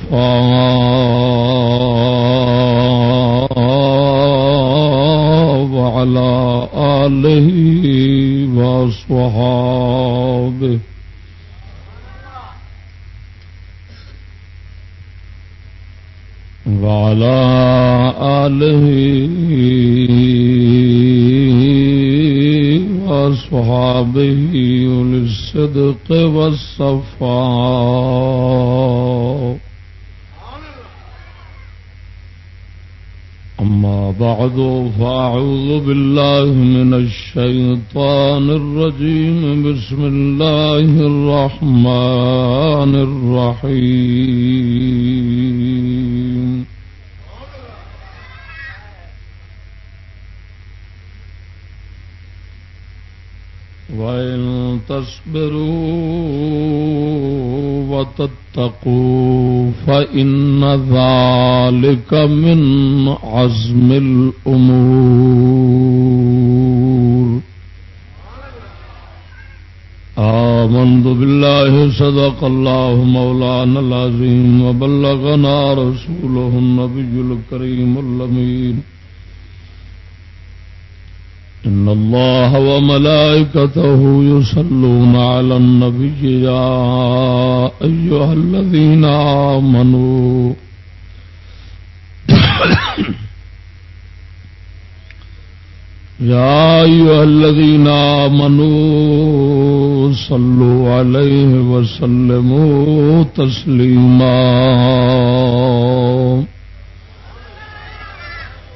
المصطفى وعلى آله وصحابه. وعلى آله وأصحابه للصدق والصفاء. أما بعد فأعوذ بالله من الشيطان الرجيم. بسم الله الرحمن الرحيم. وإن تصبروا وتتقوا فإن ذلك من عزم الأمور. آمنت بالله، صدق الله مولانا العظيم، وبلغنا رسوله النبي الكريم اللمين إن الله وملائكته يصلون على النبي يا أيها الذين آمنوا يا أيها الذين آمنوا صلوا عليه وسلموا تسليما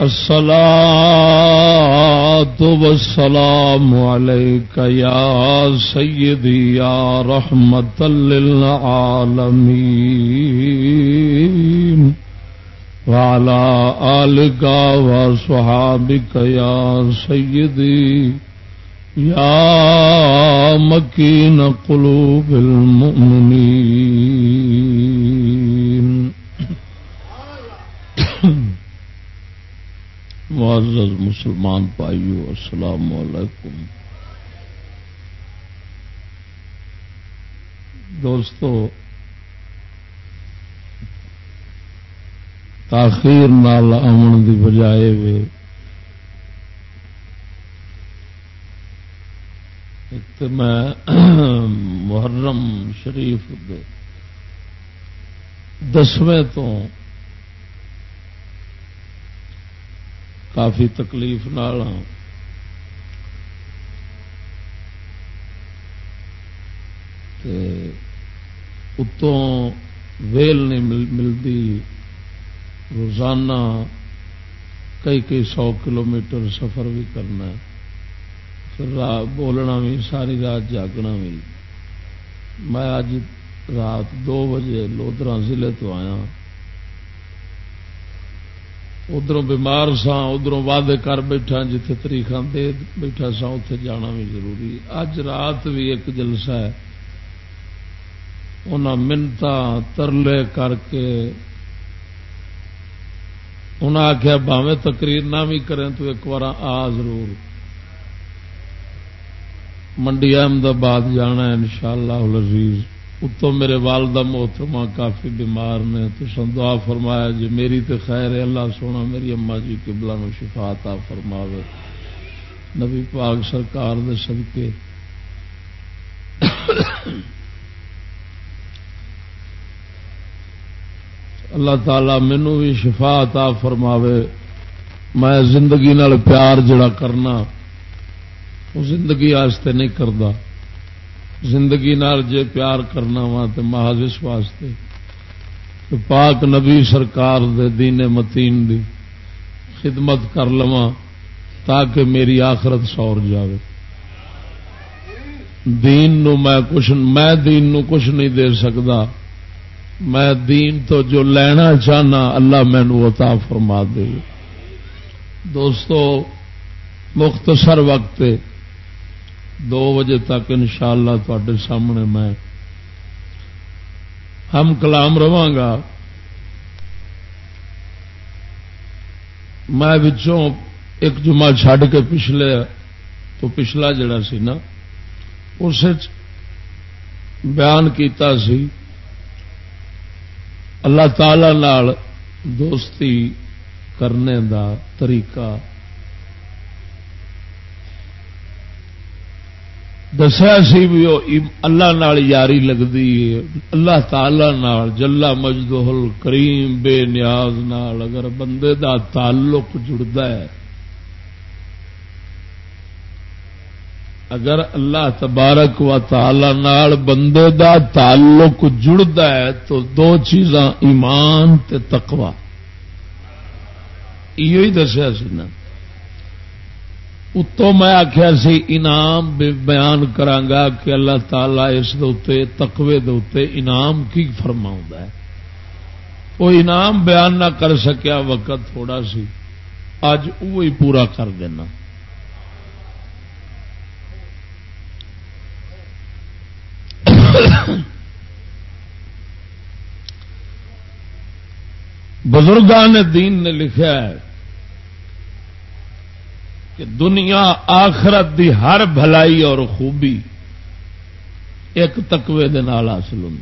الصلاة والسلام عليك يا سيدي، يا رحمة للعالمين. وعلى آلك وصحابك يا سيدي، يا مكين قلوب المؤمنين. معزز مسلمان پائیو السلام علیکم۔ دوستو، تاخیر نال آمن دی بجائے وے میں محرم شریف دسویں تو کافی تکلیف نال ہاں۔ اتوں ویل نہیں ملتی روزانہ کئی کئی سو کلو میٹر سفر بھی کرنا ہے۔ پھر بولنا بھی، ساری رات جاگنا بھی۔ میں اج رات دو بجے لودرا ضلع تو آیا ہاں۔ ادھر بیمار سا ادھر وعدے کر بیٹھا جتھے تاریخ دے بیٹھا سا اتے جانا بھی ضروری اج رات بھی ایک جلسہ ہے۔ انہیں منتا ترلے کر کے انہیں آخیا باوے تقریر نہ بھی کریں تو ایک بار آ ضرور۔ منڈی احمدآباد جانا ہے ان شاء اللہ اتوں میرے والدہ محترمہ کافی بیمار نے تو سن دعا فرمایا جی میری تو خیر ہے، اللہ سونا میری اما جی قبلہ نو شفا عطا فرماوے۔ نبی پاک سرکار دے صدقے۔ اللہ تعالی مینو بھی شفا عطا فرماوے۔ میں زندگی نال پیار جڑا کرنا، وہ زندگی آستے نہیں کرتا زندگی نال جے پیار کرنا وا تو محض اس واسطے۔ پاک نبی سرکار دے دین متین دی خدمت کر لوا تاکہ میری آخرت سور جائے دین نو میں کچھ میں دین نو کچھ نہیں دے سکتا میں دین تو جو لینا چاہنا اللہ مینو عطا فرما دے۔ دوستو، مختصر وقت دو بجے تک ان شاء اللہ سامنے میں ہم کلام رہا گا۔ میں بچوں ایک جمعہ چھڈ کے پچھلے تو پچھلا جڑا سی نا، اس بیان کیتا سی۔ اللہ تعالی نال دوستی کرنے دا طریقہ۔ دسیا سی بھی اللہ نال یاری لگتی ہے۔ اللہ تعالی نال، جلا مجدول کریم بے نیاز نال اگر بندے دا تعلق جڑتا ہے۔ اگر اللہ تبارک و تعالی نال بندے دا تعلق جڑتا ہے تو دو چیزاں ایمان تے تقوی۔ یہ دسیا نا۔ اتو میں آخیا سی، انعام بیان کرانگا کہ اللہ تعالی اس تقوی دے انعام کی فرما ہے۔ وہ انعام بیان نہ کر سکیا وقت تھوڑا سی۔ اج وہی پورا کر دینا۔ بزرگان دین نے لکھا ہے کہ دنیا آخرت دی ہر بھلائی اور خوبی ایک تقوی دے نال حاصل ہوں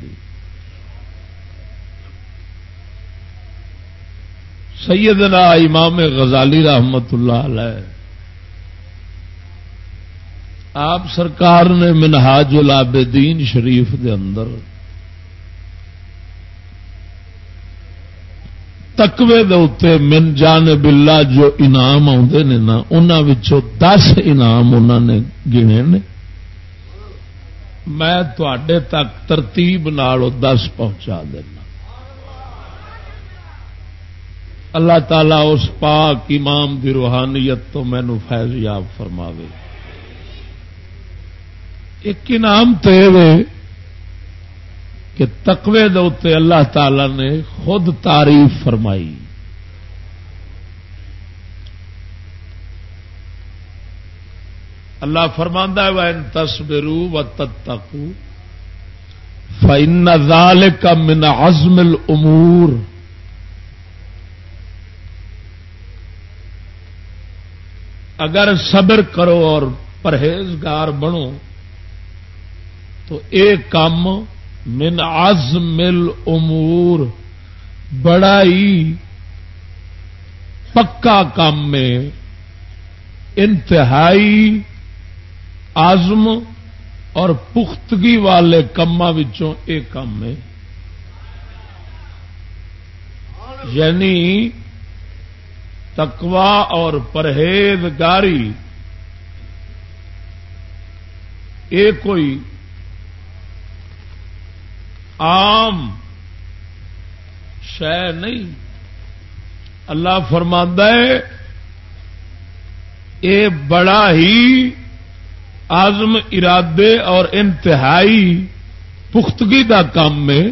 سیدنا امام غزالی رحمت اللہ علیہ، آپ سرکار نے منہاج العابدین شریف دے اندر تکوے دے من جان بلا جو انعام آتے نے نا ان دس انعام انہوں نے گنے نے۔ میں تھوڑے تک ترتیب نال دس پہنچا دینا۔ اللہ تعالی اس پاک امام دی روحانیت تو مینو فیض یاب فرماوے۔ ایک انعام تو کہ تقوی دے اللہ تعالی نے خود تعریف فرمائی۔ اللہ فرماندہ ہے وین تصبرو و تتقو فإن ذلك من عزم الأمور۔ اگر صبر کرو اور پرہیزگار بنو تو ایک کام من عزم الامور بڑا ہی پکا کام میں انتہائی آزم اور پختگی والے کما ایک کام ہے۔ یعنی تکوا اور پرہیزگاری۔ یہ کوئی عام شہ نہیں۔ اللہ فرماندہ ہے یہ بڑا ہی آزم ارادے اور انتہائی پختگی کا کام ہے۔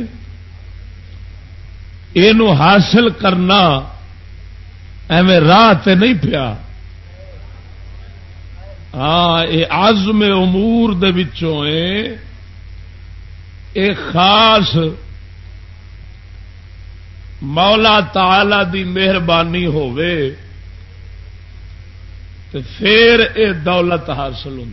یہ حاصل کرنا ایویں راہ تے نہیں پیا۔ ہاں یہ آزم امور دے وچوں ایک خاص مولا تعالی دی مہربانی ہووے تو پھر اے دولت حاصل ہوں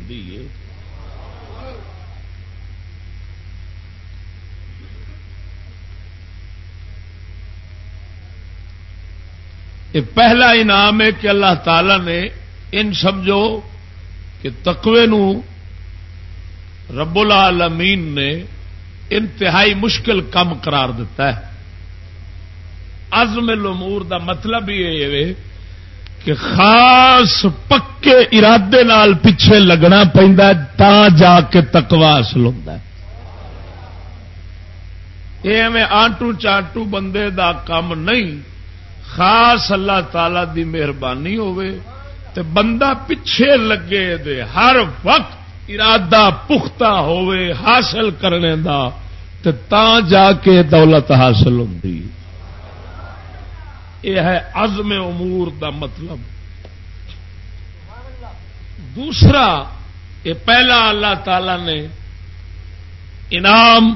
یہ پہلا انعام ہے کہ اللہ تعالی نے ان سمجھو کہ تقوی نو رب العالمین نے انتہائی مشکل کم قرار دیتا ہے۔ عزم الامور دا مطلب یہ کہ خاص پکے ارادے نال پیچھے لگنا تا جا کے تکوا حاصل ہوتا ہے۔ یہ میں آنٹو چانٹو بندے دا کام نہیں۔ خاص اللہ تعالی دی مہربانی ہوئے تے بندہ پیچھے لگے دے ہر وقت ارادہ پختہ ہوئے، حاصل کرنے دا، تے تا جا کے دولت حاصل ہوتی یہ ہے عزم امور دا مطلب۔ دوسرا، یہ پہلا اللہ تعالی نے انعام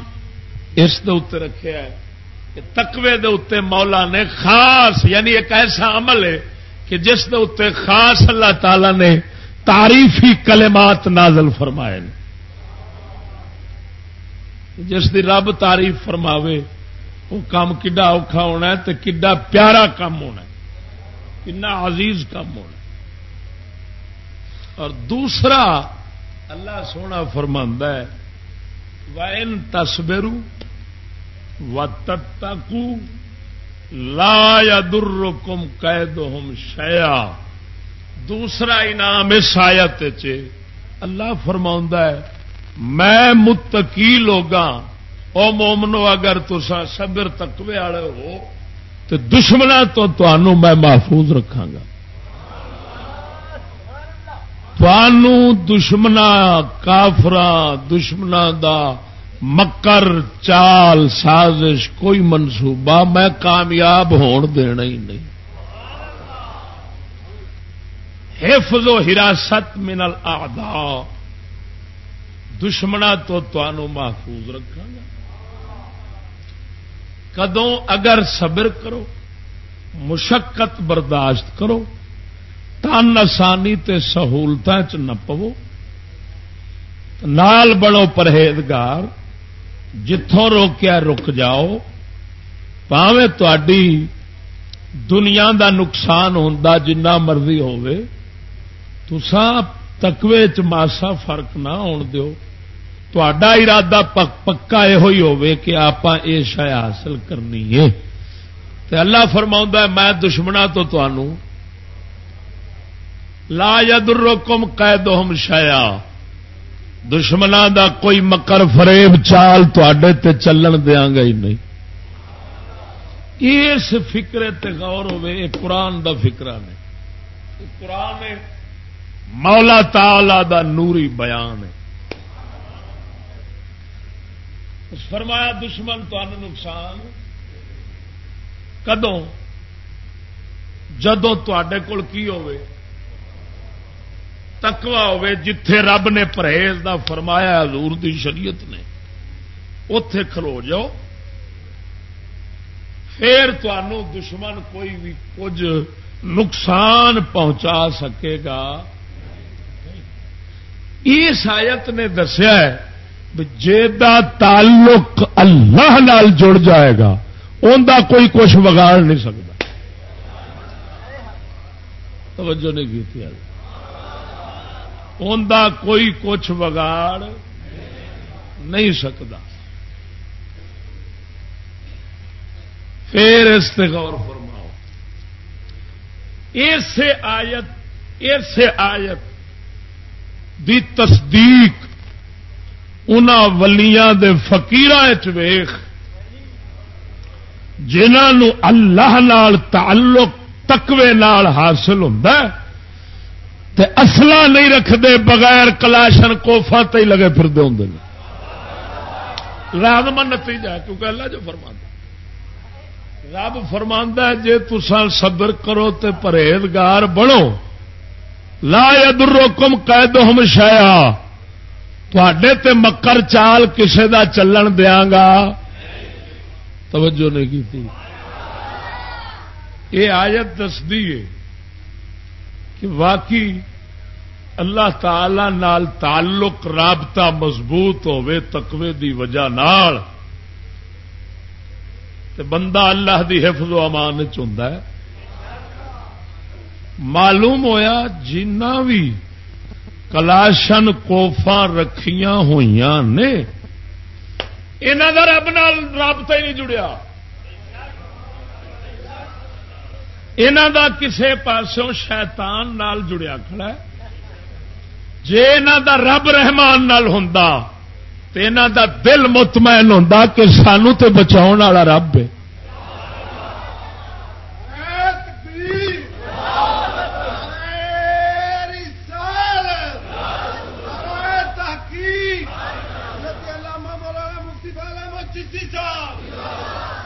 اس رکھے ہے کہ تقوی دے اتنے مولا نے خاص یعنی ایک ایسا عمل ہے کہ جس دے اتنے خاص اللہ تعالی نے تعریفی کلمات نازل فرمائے جس دی رب تعریف فرماوے وہ کام کڈا اوکھا ہونا ہے تو کڈا پیارا کام ہونا ہے کنا عزیز کام ہونا ہے۔ اور دوسرا، اللہ سونا فرماندہ ہے وائن تصبرو و تتکو لا یا درکم قید شیا دوسرا انعام اس آیت اللہ فرما ہے، میں متقی لوگاں، او مومنو، اگر تسا صبر، تقوی والے ہو تو دشمنا تو تنوع میں محفوظ رکھا گا۔ دشمنا کافرا دشمنا دا مکر، چال، سازش، کوئی منصوبہ میں کامیاب ہون دینا ہی نہیں۔ حفظ و حراست من الاعداء. دشمنا تو تنوع محفوظ رکھا گا. کدوں اگر صبر کرو، مشقت برداشت کرو تن آسانی تے سہولت چ نہ پو نال بڑو پرہیزگار جتوں روکیا رک جاؤ پاوے تھی دنیا دا نقصان ہوتا جنہ مرضی ہوے تسان تقوی چ ماسا فرق نہ آن دیو۔ تا ارادہ پکا یہ ہوے کہ آپ یہ شہ حاصل کرنی ہے۔ تے اللہ فرما میں دشمنا تو تنوع لا یدر روکم قید ہم شایا دشمنا دا کوئی مکر فریب چال تے چلن دیا گا ہی نہیں۔ اس فکرے تے غور ہوے یہ قرآن دا فکرا نے۔ قرآن مولا تالا دا نوری بیان ہے۔ فرمایا، دشمن تمہیں نقصان کدوں؟ جدو تے کول کی ہوے تکوا ہوے جتھے رب نے پرہیز دا فرمایا، حضور دی شریعت نے۔ اتے کھلو جاؤ۔ پھر تنوع دشمن کوئی بھی کچھ نقصان پہنچا سکے گا۔ اس آیت نے دسیا جا تعلق اللہ نال جڑ جائے گا انہ کوئی کچھ بگاڑ نہیں سکتا۔ توجہ نہیں کی تھی انہ کوئی کچھ بگاڑ نہیں سکتا۔ پھر اس سے غور فرماؤ۔ اسے آیت اسے آیت دی تصدیق ان ولیاں دے فکیر ویخ جنہوں اللہ نال تعلق، تقوی نال حاصل ہوتا تے اصلا نہیں رکھتے بغیر کلاشن کوفا تے لگے پھرتے ہوں رب نتیجہ کیونکہ اللہ جو فرما رب فرما جی تسان صبر کرو تے پرہیزگار بنو لا یدرکم قیدہم شیا تے مکر چال کسے دا چلن دیا گا۔ توجہ نہیں کی یہ آیت دستی ہے کہ واقعی اللہ تعالی نال تعلق رابطہ مضبوط ہوے تقوی دی وجہ نال۔ تے بندہ اللہ دی حفظ و امان چ معلوم ہویا جنہ بھی کلاشن کوفا رکھیاں ہوئی نے انہوں کا رب نال رابطہ ہی نہیں جڑیا۔ انہوں دا کسے پاسوں شیطان نال جڑیا کھڑا ہے۔ جے انہوں دا رب رحمان نال ہوں تو دا دل مطمئن ہوں کہ سانو تے بچاؤ والا رب ہے۔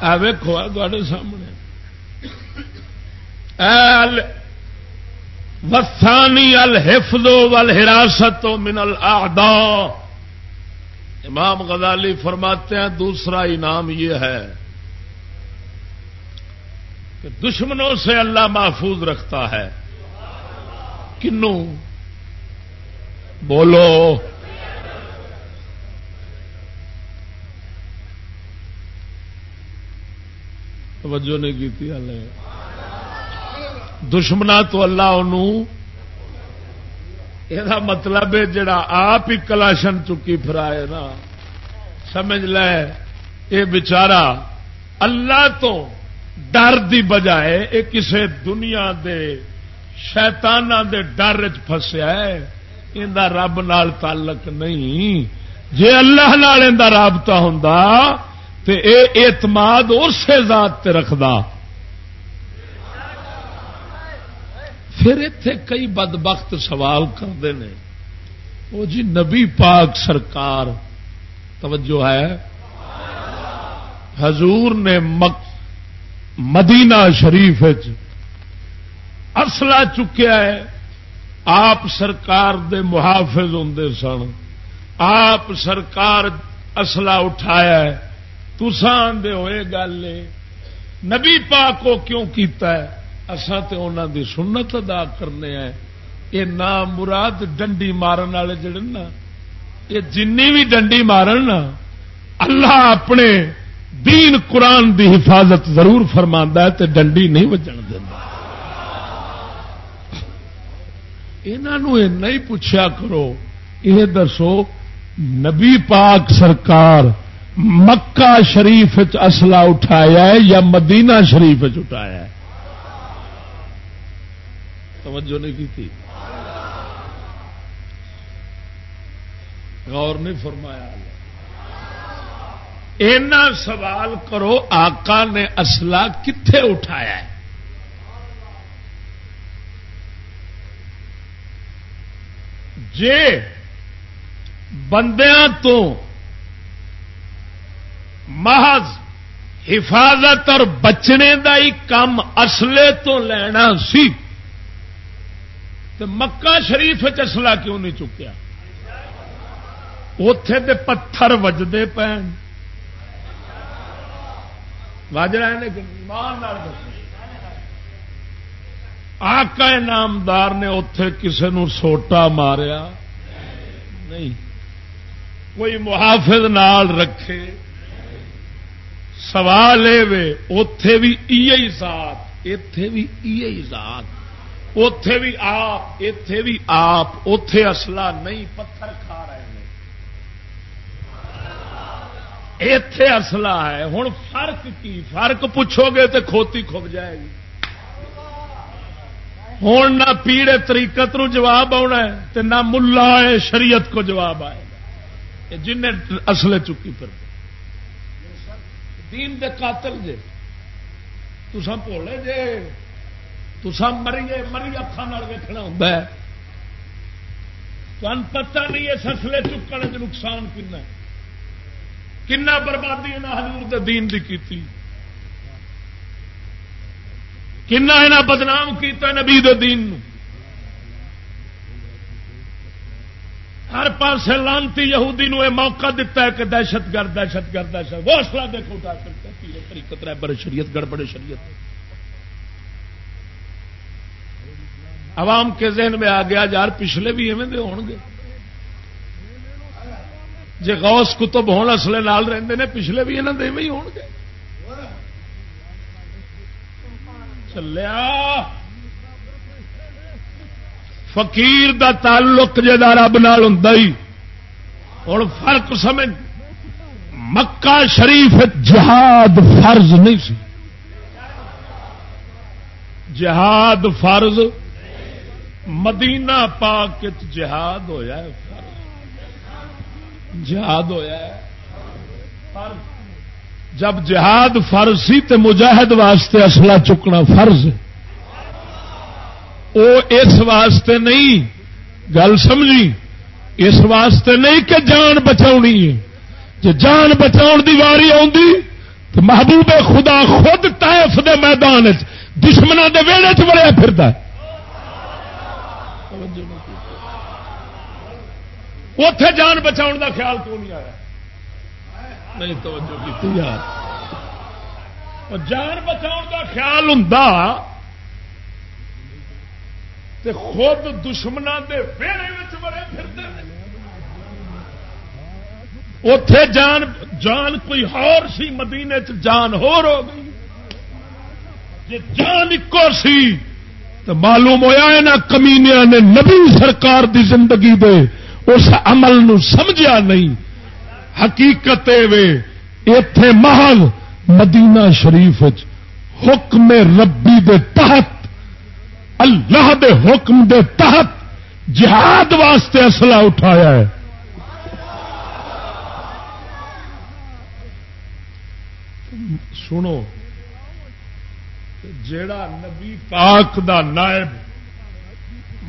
ویکو تے سامنے۔ وسانی الحفظ والحراست من الاعداء۔ امام غزالی فرماتے ہیں، دوسرا انعام یہ ہے کہ دشمنوں سے اللہ محفوظ رکھتا ہے۔ کنوں بولو۔ توجہ نہیں کی دشمنا تو اللہ یہ مطلب ہے جڑا آپ ہی کلاشن چکی فرائے نا۔ سمجھ لے یہ بچارا اللہ تو ڈر دی بجائے یہ کسی دنیا دے شیتان دے ڈر چسیا ہے رب نال تعلق نہیں۔ جے اللہ نال رابطہ ہوں تے اے اعتماد اسی ذات تے رکھدا۔ پھر اتے کئی بدبخت سوال کرتے ہیں وہ جی نبی پاک سرکار، توجہ ہے۔ حضور نے مک، مدینہ شریف اصلا چکیا ہے۔ آپ سرکار دے محافظ ہوں سن۔ آپ سرکار اصلا اٹھایا ہے۔ تسان دے ہوئے گل نبی پاک کو کیوں کیتا ہے؟ اساں تے انہاں دی سنت ادا کرنے ہیں۔ یہ نام مراد ڈنڈی مارن والے جڑے نا، یہ جن بھی ڈنڈی مارن نا، اللہ اپنے دین قرآن دی حفاظت ضرور فرما ہے تے ڈنڈی نہیں وجن دینا انہوں نہیں پوچھا کرو، یہ دسو، نبی پاک سرکار مکہ شریف اصلا اٹھایا ہے یا مدینہ شریف اٹھایا ہے؟ توجہ نہیں کی تھی۔ غور نہیں فرمایا۔ اینا سوال کرو، آقا نے اصلا کتنے اٹھایا ہے؟ جے بندیاں تو محض حفاظت اور بچنے کا ہی کام اصلے تو لینا سی۔ تو مکہ شریف چسلا کیوں نہیں چکیا؟ اتے دے پتھر وجدے پے وج رہے آقا نامدار نے اتے کسی سوٹا ماریا۔ نہیں۔ کوئی محافظ نال رکھے۔ سوال یہ اتے بھی ذات اتے بھی ذات اتے بھی آپ اتے بھی آپ اتے اصلا نہیں، پتھر کھا رہے ہیں۔ اتے اصلا ہے ہوں فرق کی؟ فرق پوچھو گے تو کھوتی کھب جائے گی۔ ہوں نہ پیڑے تریقت جواب آنا ہے نہ ملا ہے شریعت کو جواب آئے گا۔ جن اصلے چکی پھر۔ دین دے قاتل جے۔ تسا بولے جے۔ تسا مریے مری اکھان ویکنا ہوں تن پتہ نہیں ہے سسلے چکنے کے نقصان کنا کنا بربادی انہیں حضور دے دین دی کیتی۔ کنا بدنام کیتا نبی دے دین نو ہر پاس لانتی یہودی نو یہ موقع دتا ہے کہ دہشت گرد دہشت گرد، دہشت وہ اصلا دیکھو اٹھا سکتے ہیں بڑے شریعت، گڑبڑے شریعت۔ عوام کے ذہن میں آ گیا یار، پچھلے بھی ایویں ہو گے۔ جی غوث کتب ہونے اصلے نال رہتے ہیں پچھلے بھی یہاں ہی ہو گے۔ چلیا فقیر دا تعلق جا رب نال ہوں ہوں فرق سمجھ۔ مکہ شریف جہاد فرض نہیں سی۔ جہاد فرض، مدینہ پاک جہاد ہویا ہے۔ فرض جہاد ہویا ہے۔ فرض۔ جب جہاد فرض سی تو مجاہد واسطے اصلہ چکنا فرض ہے۔ وہ اس واسطے نہیں، گل سمجھی، اس واسطے نہیں کہ جان بچا جی جان بچاؤ دی واری آدھی تو محبوب خدا خود طائف دے میدان دشمنوں کے ویڑے چڑیا پھر اتے جان بچاؤ دا خیال کیوں نہیں آیا۔ نہیں توجہ کی جان بچاؤ دا خیال ہوں خود دشمنوں کے ویڑے مرے پھرتے اتے جان جان کوئی ہور سی مدینے چ جان ہور ہو گئی۔ جی جان ایک سی تو معلوم ہوا یہاں کمینیا نے نبی سرکار دی زندگی دے اس عمل نو سمجھا نہیں۔ حقیقت اتے محل مدینہ شریف حکم ربی دے تحت اللہ دے حکم دے تحت جہاد واسطے اصلہ اٹھایا ہے۔ سنو، جیڑا نبی پاک دا نائب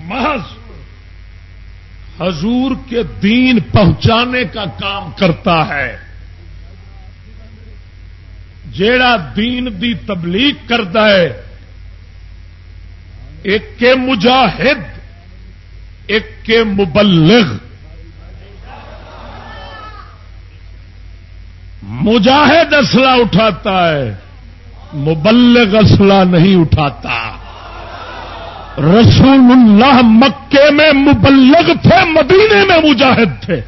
محض حضور کے دین پہنچانے کا کام کرتا ہے، جیڑا دین دی تبلیغ کرتا ہے ایک کے مجاہد، ایک کے مبلغ۔ مجاہد اسلحہ اٹھاتا ہے، مبلغ اسلحہ نہیں اٹھاتا۔ رسول اللہ مکے میں مبلغ تھے، مدینے میں مجاہد تھے۔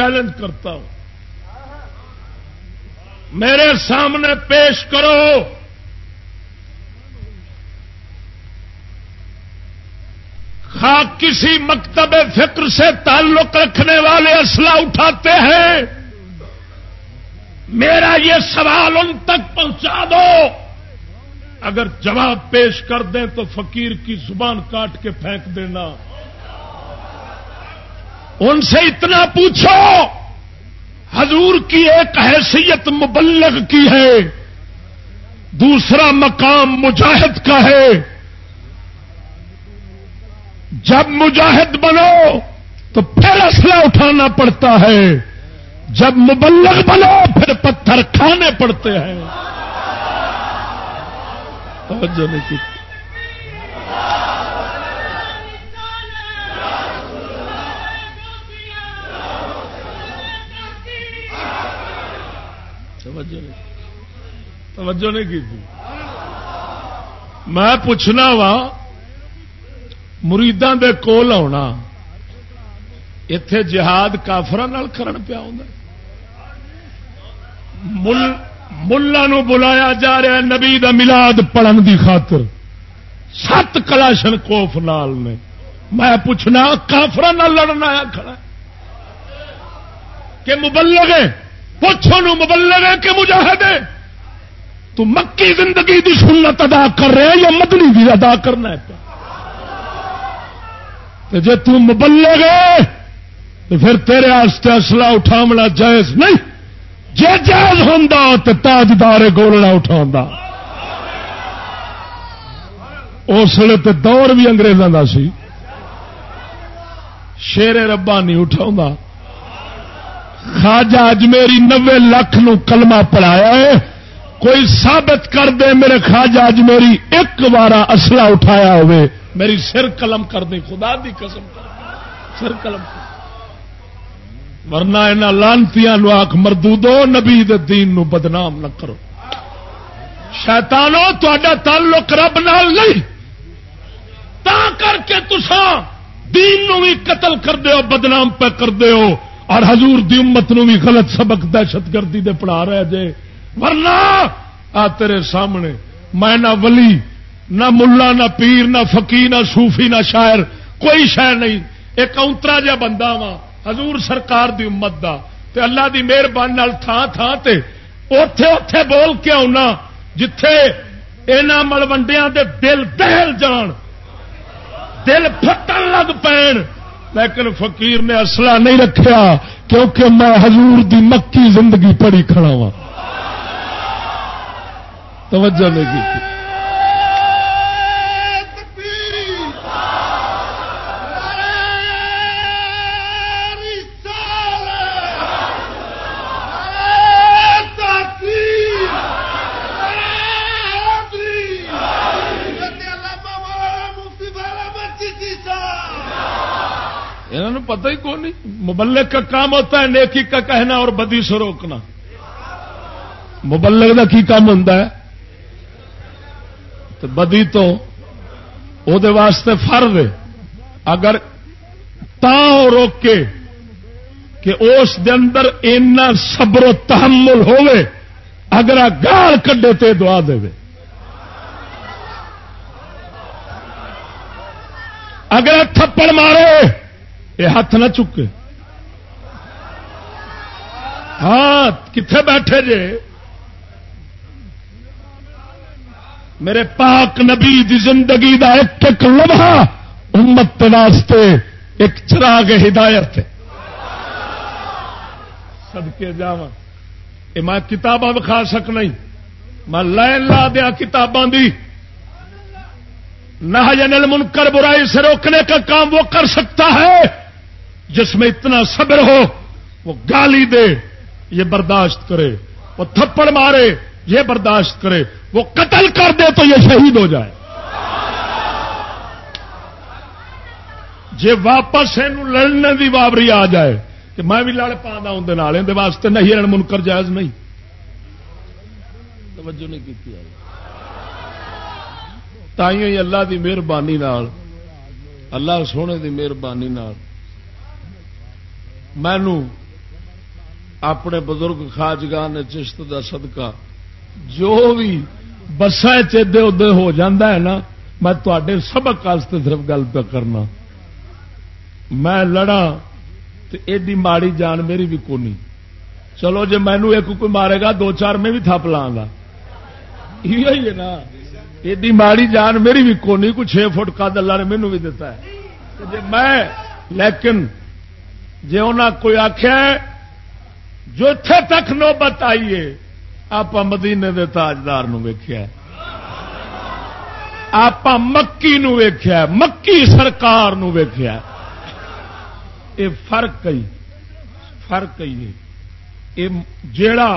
چیلنج کرتا ہوں۔ میرے سامنے پیش کرو۔ خا کسی مکتب فکر سے تعلق رکھنے والے اسلحہ اٹھاتے ہیں۔ میرا یہ سوال ان تک پہنچا دو۔ اگر جواب پیش کر دیں تو فقیر کی زبان کاٹ کے پھینک دینا۔ ان سے اتنا پوچھو، حضور کی ایک حیثیت مبلغ کی ہے، دوسرا مقام مجاہد کا ہے۔ جب مجاہد بنو تو پھر اسلحہ اٹھانا پڑتا ہے، جب مبلغ بنو پھر پتھر کھانے پڑتے ہیں۔ توجہ نہیں کی۔ توجہ نہیں کی میں پوچھنا وا، مریداں دے کول آنا اتے جہاد کافر کرن پیا ملا نو بلایا جا رہا نبی دا ملاد پڑھن دی خاطر۔ سات کلاشن کوف نال نے۔ میں پوچھنا کافر لڑنا آیا کھڑا کہ مبلغ پوچھو نو مبلغ ہے کہ مجاہد ہے۔ تو مکی زندگی دی سنت ادا کر رہے یا مدنی بھی ادا کرنا ہے؟ جی تبلے گئے تو پھر تیرے آستے اصلا اٹھا جائز نہیں۔ جی جائز ہوں تو تاجدار گولنا اٹھا اس لیے تو دور بھی اگریزوں کا سی۔ شیر ربا نہیں اٹھا خاجا اج میری نوے لاک کلمہ پڑھایا ہے۔ کوئی ثابت کر دے میرے خاجا اج میری ایک بار اصلہ اٹھایا ہوئے۔ میری سر قلم کر دیں خدا دی قسم۔ سر قلم۔ ورنہ یہاں لانتی آخ مردو نبی دین نو بدنام نہ کرو۔ شیتانو تا تعلق رب نال نہیں۔ تا کر کے تسان دین نو بھی قتل کر دیو بدنام پہ کر دیو اور حضور دی امت نو بھی غلط سبق دہشت گردی دے پڑھا رہے جے۔ ورنہ آ تیرے سامنے میں نہ ولی، نہ ملا، نہ پیر، نہ فقی، نہ صوفی، نہ شاعر، کوئی شہ نہیں۔ ایک اونترا جا بندہ وا حضور سرکار دی امت دا۔ تے اللہ دی مہربانی تھان تھان تے اوتھے اوتھے بول کے آنا جتھے اینا ملوڈیا دے دل دہل جان، دل پھٹن لگ پین۔ لیکن فقیر نے اصلہ نہیں رکھا کیونکہ میں حضور دی مکی زندگی پڑی کھڑا وا توجہ نہیں کی پتہ ہی کون نہیں؟ مبلک کا کام ہوتا ہے، نیکی کا کہنا اور بدی سے روکنا۔ مبلک کا کی کام ہوتا ہے؟ تو بدی تو وہ واسطے فرد اگر تا روک کے کہ اس دے اندر اینا صبر و تحمل ہوئے، اگر گال کڈے تے دعا دے۔ اگر تھپڑ مارے یہ ہاتھ نہ چکے۔ ہاں کتنے بیٹھے جے؟ میرے پاک نبی دی زندگی دا ایک ایک لمحہ امت واسطے ایک چراغ ہدایت سدکے جا میں کتاباں بکھا سکنا میں لائن لا دیا کتاباں دی۔ نہ جنل منکر برائی سے روکنے کا کام وہ کر سکتا ہے۔ جس میں اتنا صبر ہو، وہ گالی دے، یہ برداشت کرے۔ وہ تھپڑ مارے، یہ برداشت کرے۔ وہ قتل کر دے تو یہ شہید ہو جائے۔ جی واپس لڑنے کی بابری آ جائے کہ میں بھی لڑ پا اندر واسطے نہیں رن منکر جائز نہیں۔ توجہ نہیں کی تھی اللہ کی مہربانی اللہ سونے کی مہربانی مینو اپنے بزرگ خاجگان چشت کا صدقہ جو بھی بسا چدے ادے ہو ہے نا، میں تے سبق واسطے صرف گل پہ کرنا۔ میں لڑا تو ایڈی ماڑی جان میری بھی کونی۔ چلو جی مینو ایک کوئی مارے گا، دو چار میں بھی تھپ لا گا۔ یہ ہے نا۔ ایڈی ماڑی جان میری بھی کونی، کوئی چھ فٹ کا اللہ نے مینو بھی دتا ہے۔ جی میں، لیکن جی انہیں کوئی آخیا جو اتے تک نوبت آئیے آپ مدینے دے تاجدار ویخیا آپ مکی ویخیا مکی سرکار ویخیا یہ فرق کئی فرق کئی جیڑا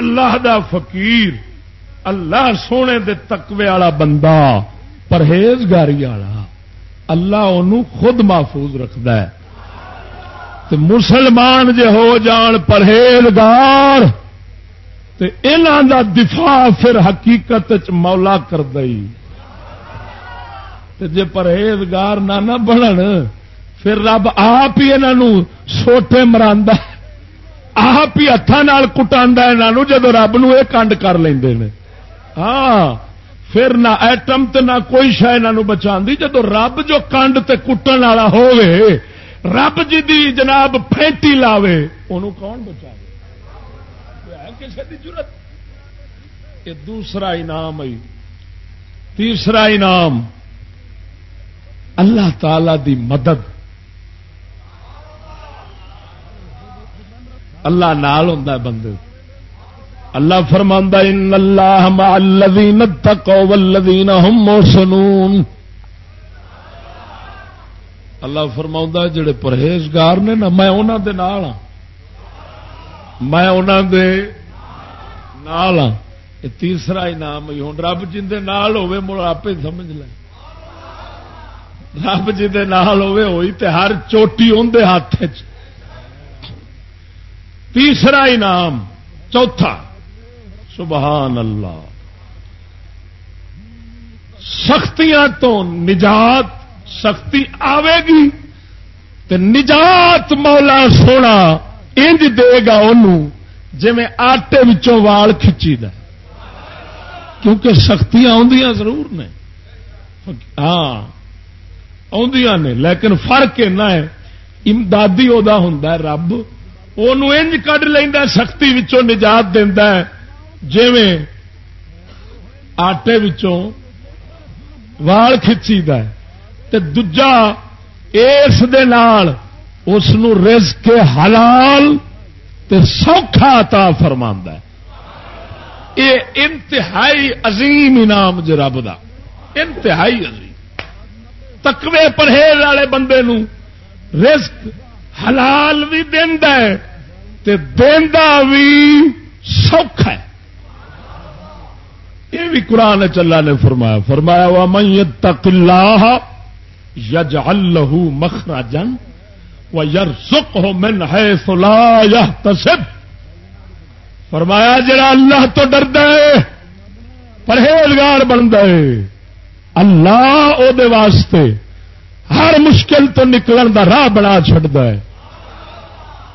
اللہ دا فقیر، اللہ سونے دے تقوی والا بندہ، پرہیزگاری والا، اللہ ان خود محفوظ رکھد مسلمان جے ہو جان پرہیزگار دا دفاع پھر حقیقت مولا کر دئی۔ جے پرہیزگار نہ نہ بنن، پھر رب آپ ہی انہوں سوٹے مرا آپ ہی ہاتھوں کٹا یہاں جب رب نو یہ کنڈ کر لیں ہاں پھر نہ ایٹم تے نہ کوئی شہ یہ بچا جب رب جو کنڈ تے کٹن والا ہوے رب جی دی جناب پھینٹی لاوے انہوں کون بچا کسی کی ضرورت یہ دوسرا انعام آئی تیسرا انعام، اللہ تعالی دی مدد۔ اللہ نال ہوں بندے۔ اللہ فرماندہ ان اللہ مع الذین اتقوا والذین هم محسنون. اللہ فرما جڑے پرہیزگار نے نا، میں انہوں دے نال ہاں۔ میں انہوں دے نال ہاں۔ یہ تیسرا انعام ہی ہوں رب جی نال ہوے مڑ آپ سمجھ لے۔ رب جی نال ہوے ہوئی تے ہر چوٹی اندر ہاتھ تیسرا انعام، چوتھا۔ سبحان اللہ۔ سختیاں تو نجات سختی آئے گی تو نجات مولا سونا انج دے گا ان جی آٹے وچوں وال کھچی کیونکہ سختی آدیاں ضرور نے۔ ہاں آدیاں نے، لیکن فرق اینا ہے، امدادی وہ ہوں رب انج کھ لینا سختی وچوں نجات دینا جی آٹے وچوں وال کھچی دجا اس اس رز کے حلال تے سوکھا تا فرما یہ انتہائی عظیم انعام ج رب دا۔ انتہائی عظیم۔ تکوے پرہیز والے بندے نو رزق حلال بھی دینا بھی سوکھا ہے۔ یہ بھی قرآن چلا نے فرمایا۔ فرمایا وا میں تک اللہ یج اللہ مخراجن و یار سکھ ہو من ہے سلا یا تصب فرمایا، جڑا اللہ تو ڈرد پرہیزگار بنتا ہے، اللہ او دے واسطے ہر مشکل تو نکلن دا راہ بنا چڑتا ہے۔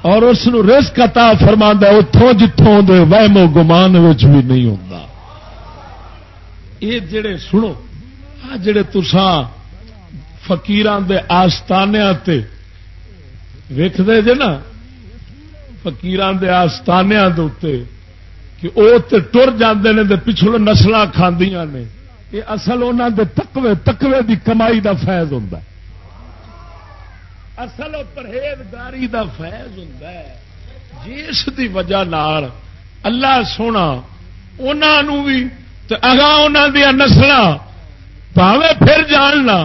اور اس رسک عطا فرما اتوں جتوں دے وہمو گمان بھی نہیں ہوتا یہ جڑے سنو، آ جڑے تسان فکیران دے آستانیا ویختے جے نا؟ فکیران دے آستانیا کہ وہ ٹر جاندے نے دے پچھلے نسل کھاندیاں نے۔ یہ اصل انہوں دے تقوی تقوی دی کمائی دا فیض ہوں اصل پرہیزگاری دا فیض ہوں جس دی وجہ نال اللہ سونا انہوں بھی اگاں انہوں دیا نسل پاوے پھر جاننا۔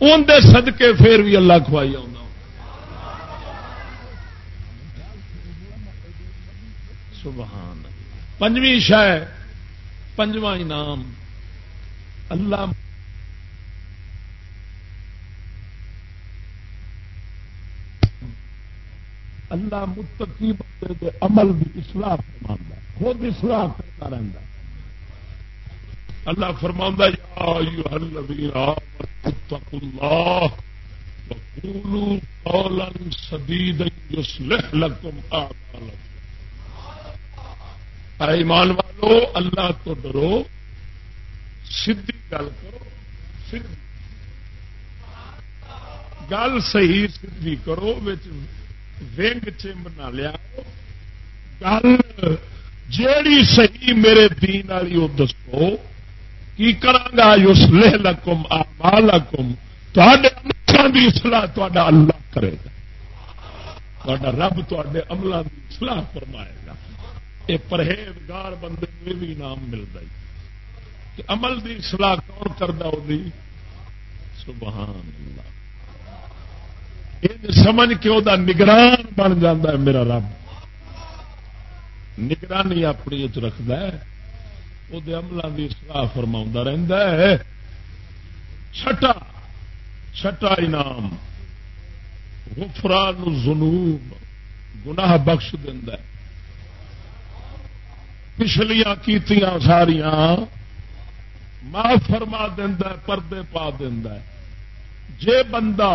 اندر سدکے پھر بھی اللہ کھوائی آ سبحان پنجویں شہ پنجواں انعام۔ اللہ اللہ متقی بندے کے عمل کی اصلاح فرما خود اصلاح کرتا رہتا اللہ فرما سدید ایمان والو، اللہ تو ڈرو، سیدھی گل کرو گل صحیح سی کرو ونگ چمب نہ لیا گل جیڑی صحیح میرے دین والی وہ دسو۔ کی کرا اس لہ لکم آ لکم کی سلاح تا اللہ کرے گا۔ رب تے عملوں کی سلاح فرمائے گا۔ یہ پرہیزگار بندے میں بھی انعام ملتا ہے عمل کی سلاح کون کرتا وہ سبحان اللہ سمجھ کے وہ نگران بن جا میرا رب۔ نگرانی اپنی رکھد وہ عملوں کی سلاح فرما رہتا ہے چھٹا چھٹا انعام غفران زنوب گناہ بخش دینا پچھلیاں کیتیاں ساریاں معاف فرما دینا پردے پا دینا جے بندہ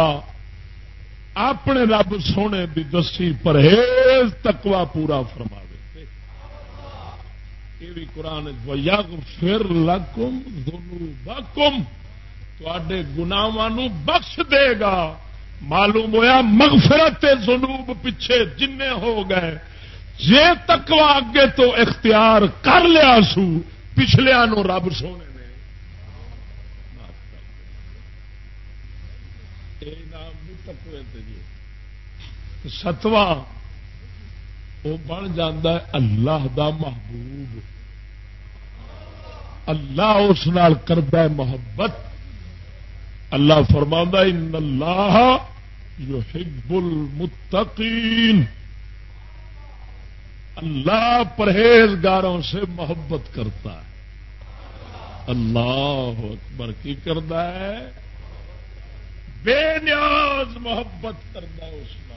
اپنے رب سونے دی دسی پرہیز تکوا پورا فرما یہ بھی قرآن پھر لکم دونوں بکم تے گناواں بخش دے گا۔ معلوم ہویا مغفرت جنوب پیچھے جن ہو گئے۔ جے تکوا اگے تو اختیار کر لیا سو پچھلیا نو رب سونے نے۔ جی۔ ستواں وہ بن جا اللہ دا محبوب۔ اللہ اس نال کرتا محبت۔ اللہ فرما ان اللہ یحب المتقین۔ اللہ پرہیزگاروں سے محبت کرتا ہے۔ اللہ اکبر کی کرتا ہے؟ بے نیاز محبت کرتا ہے اس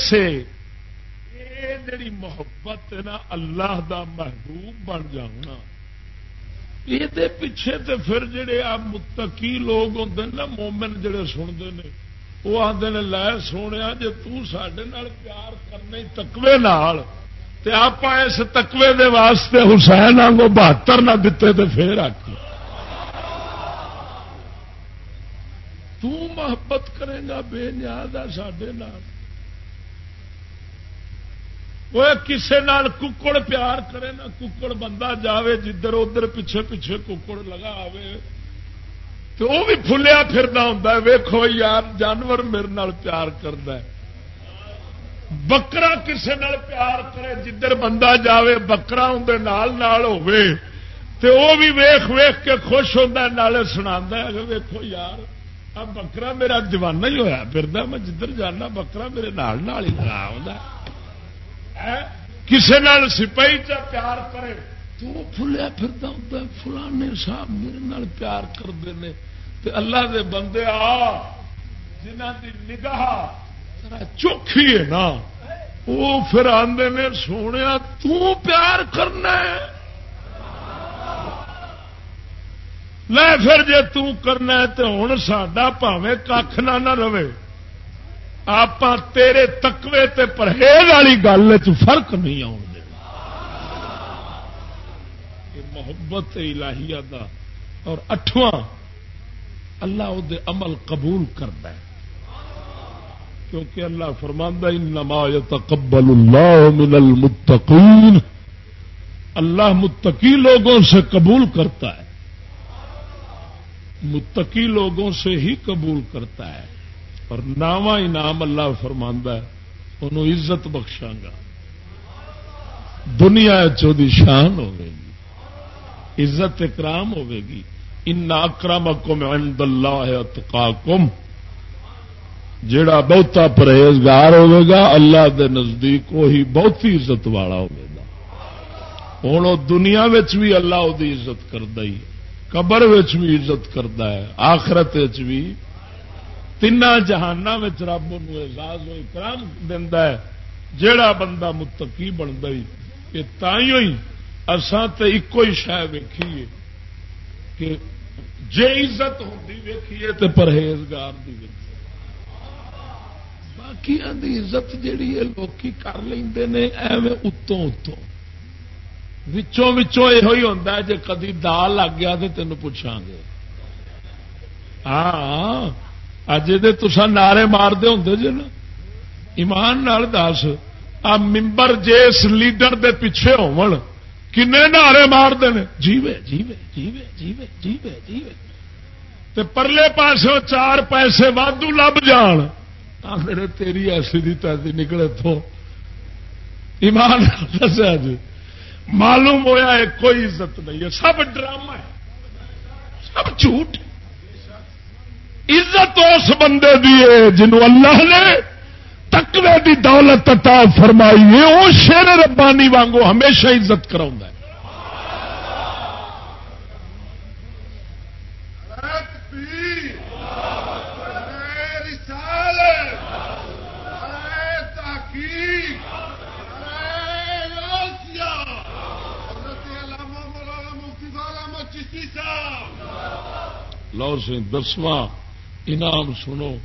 سے جڑی محبت ہے نا، اللہ دا محبوب بن جانا یہ پیچھے تے پھر جڑے آ متقی لوگ ہوں نا، مومن جڑے سنتے ہیں وہ آتے نے، لے سونے جی تڈے پیار کرنے تکوے نال آپ اس تقوی دے واسطے حسین آگوں بہتر نہ دیتے تو پھر آکی تو محبت کرے گا، بے نیاد ہے سڈے وہ کسے نال ککڑ پیار کرے نا ککڑ بندہ جاوے جدھر ادھر پیچھے پیچھے ککڑ لگا آوے تو وہ بھی فلیا پھر ہوں ویخو یار جانور میرے نال پیار کرد بکرا کسے نال پیار کرے جدھر بندہ جاوے بکرا اندر نال نال ہوے تو وہ بھی ویخ ویخ کے خوش ہوتا نالے سنا ویکو یار اب بکرا میرا دیوانہ ہی ہوا پھر میں جدھر جانا بکرا میرے نال نال ہی لگا کسی نال سپاہی چا پیار کرے؟ تو فلیا پھر فلانے صاحب میرے نال پیار کرتے ہیں۔ اللہ دے بندے آ جنہ دی نگاہ چوکھی ہے نا وہ پھر آدھے نے سونے تو پیار کرنا ہے۔ لے پھر جے کرنا ہے تو ہوں سڈا پاوے کھ نہ رہے۔ آپ تیرے تکوے تے پرہیز والی گل فرق نہیں آن دے۔ محبت الہیہ دا اور اٹھواں اللہ وہ عمل قبول کرتا ہے۔ کیونکہ اللہ فرماندہ انما يتقبل اللہ من المتقین۔ اللہ متقی لوگوں سے قبول کرتا ہے۔ متقی لوگوں سے ہی قبول کرتا ہے۔ اور ناواں انعام اللہ فرماندہ انہوں عزت بخشاں گا دنیا چودی شان ہوے گی عزت اکرام ہوے گی ان اکرمکم عند اللہ اتقاکم۔ جڑا بہتا پرہیزگار ہوگا اللہ دے نزدیک وہی بہتی عزت والا ہوگا ہوں دنیا بھی اللہ وہ عزت کرتا ہی قبر بھی عزت کرتا ہے۔ آخرت بھی تین جہان رب ان اعزاز و اکرام دینا ہے جڑا بندہ متقی بنتا ہی یہ تھی ہوئی اسان تو ایک ہی شہ ویکھیے کہ جی عزت ہوتی ویکھیے تو پرہیزگار دی کی باقی عزت جیڑی ہے لوکی کر لیں ایویں اتوں اتوں وچوں وچوں یہ ہوئی ہوتا ہے جی کدی دال لگ گیا تو تین پوچھا گے ہاں اج تسا نعرے مارتے ہوں جی نا ایمان نال دس آ ممبر جس لیڈر دے پیچھے ہو کنے نعرے مارتے ہیں جیوے جیوے جیوے جیوے جیوے جیوے تے پرلے پاسوں چار پیسے وادو لب جان میرے تیری ایسی دی تیسی نکلے تو ایمان دسیا جی معلوم ہوا ہے کوئی عزت نہیں ہے سب ڈرامہ ہے سب جھوٹ عزت اس بندے دی ہے جنہوں اللہ نے تکوے دی دولت عطا فرمائی ہے وہ شیر ربانی وانگو ہمیشہ عزت کرا لو سی دسواں انعام سنو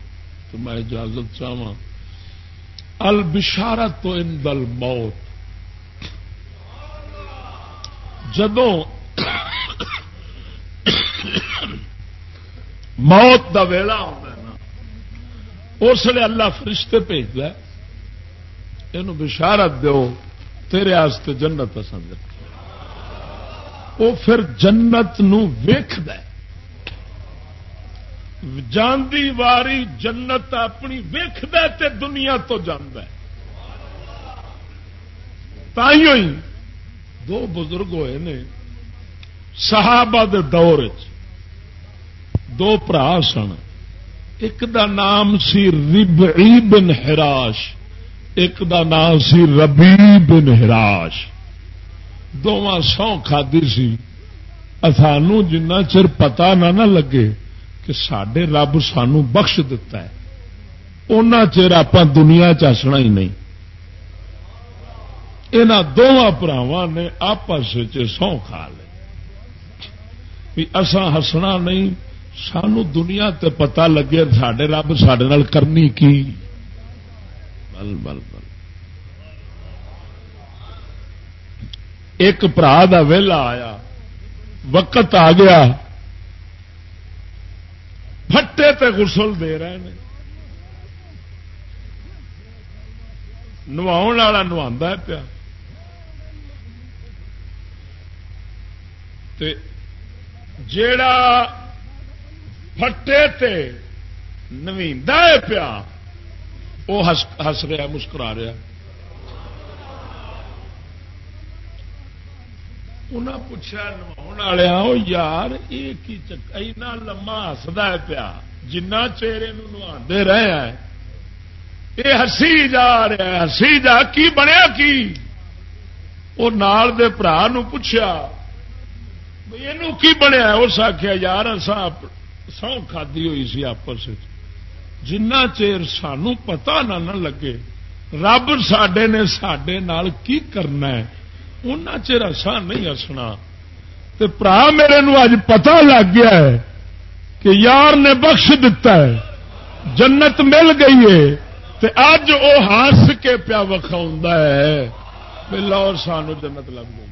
تو میں اجازت چاہوں البشارت تو ان دل موت جدوں موت دا ویلا ہوتا ہے نا، اس لیے اللہ فرشتے بھیج یہ بشارت دو تیرے آستے جنت پسند وہ پھر جنت نکد جاندی واری جنت اپنی ویخد دنیا تو جانا تھی دو بزرگ ہوئے نے صحابہ دے دور دو برا سن۔ ایک دا نام سی ربعی بن ہراش ایک دا نام سی ربی بن ہراش دونوں سو کھدی سی۔ سانو جنہ چر پتا نہ نہ لگے۔ کہ سڈے رب سانو بخش دتا ہے۔ ان چر آپ دنیا چسنا ہی نہیں۔ یہاں دونوں براوا نے آپس سو کھا لے۔ اسان ہسنا نہیں، سانو دنیا تے پتا لگے سڈے رب سڈے کرنی کی۔ بل بل بل۔ ایک برا دا ویلا آیا، وقت آ گیا۔ پٹے تے غسل دے رہے ہیں۔ نوا والا نوا پیا۔ جیڑا پٹے تے نویندا ہے پیا وہ ہس رہا مسکرا رہا انہیں پوچھا نوا یار، یہ اینا لما ہسدا ہے پیا۔ جنا چہرے نوا رہے ہیں۔ یہ ہسی جا رہا ہے ہسی جا، کی بنیا کی؟ وہ نال دے برا پوچھا یہ کی بنیا؟ اس آخیا یار سو کھدی ہوئی سی آپس جنا چیر سانو پتا نہ نہ لگے۔ رب سڈے نے سڈے کی کرنا ہے؟ ان چر اصا نہیں ہسنا برا میرے نو اج پتا لگ گیا ہے کہ یار نے بخش دتا ہے جنت مل گئی ہے تے اج وہ ہس کے پیا وکھاؤ ہے لاہور سانو جنت لگ گئی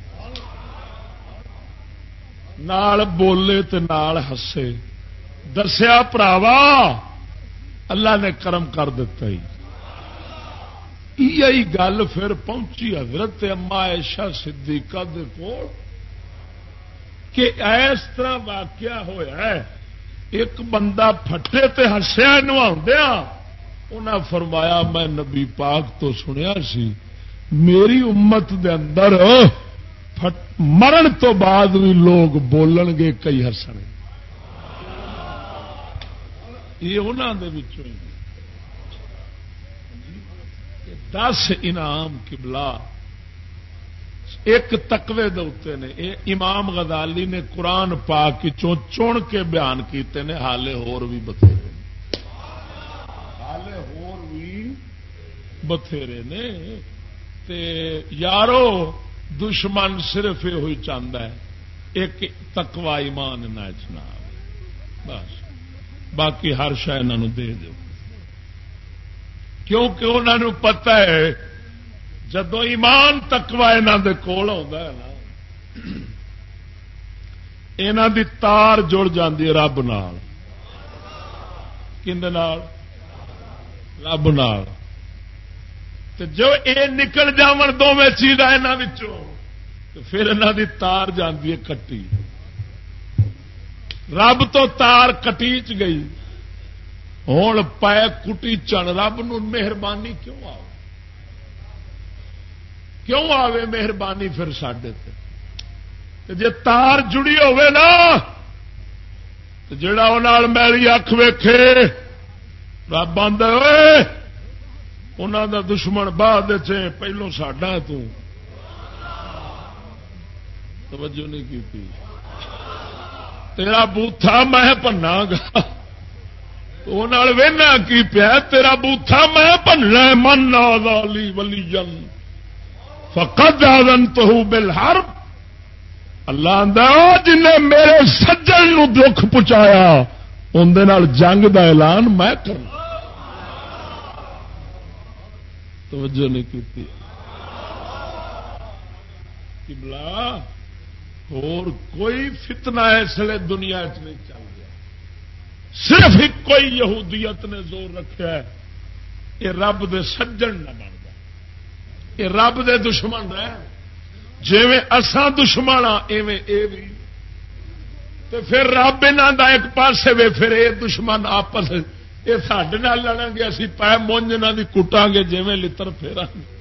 نال بولے تے نال ہسے دسیا پراوا اللہ نے کرم کر دیتا ہی یہ گل پھر پہنچی حضرت اما ایشا صدیقہ دے کول کہ اس طرح واقعہ ہوا ہے، ایک بندہ پھٹے تے ہسیا نوا انہیں فرمایا، میں نبی پاک تو سنیا سی، میری امت دے اندر مرن تو بعد بھی لوگ بولن گے، کئی ہسن یہ انہوں دس انعام کبلا ایک تقوی دے نے امام غزالی نے قرآن پا کے چون کے بیان کیتے نے، حالے ہور بھی بتھیرے حالے ہور بھی بتھیرے نے۔ تے یارو، دشمن صرف یہ ہوئی چاہتا ہے، ایک تکوا ایمان نہ بس۔ باقی ہر شہ دے دو کیونکہ انہوں پتا ہے جدو ایمان تکوا یہاں کول یہاں دی تار جڑ جاتی ہے رب نال۔ رب نال۔ جو یہ نکل جا دونوں چیزاں یہاں پھر یہاں دی تار جاتی ہے کٹی۔ رب تو تار کٹی چ گئی۔ ہوں پے کٹی چن، رب مہربانی کیوں آ کیوں آوے مہربانی پھر سڈے جی تار جڑی ہوے نا جڑا وہ میری اکھ ویکھے، رب آدھا انہوں دا دشمن بعد پہلو ساڈا توجہ نہیں کی تیرا بوتھا میں پنا گا۔ وہنا کی پیا تیرا بوتھا میں پننا من آدالی ولی جن فقط آدن تو بل ہر اللہ جن میرے سجن نو دکھ پہنچایا اندر جنگ دا اعلان میں کرنا توجہ نہیں کی بلا اور کوئی فتنہ اس لیے دنیا چ نہیں چل صرف ایک کوئی یہودیت نے زور رکھا ہے، یہ رب دے سجن نہ بنتا یہ رب دے دشمن رہ جی اسان دشمن ہاں ایویں اے بھی۔ تو پھر رب یہاں کا ایک پاسے وے، پھر یہ دشمن آپس یہ سڈے لڑیں گے اسی پہ مونج کی کٹا گے جی لڑ پھیرا گے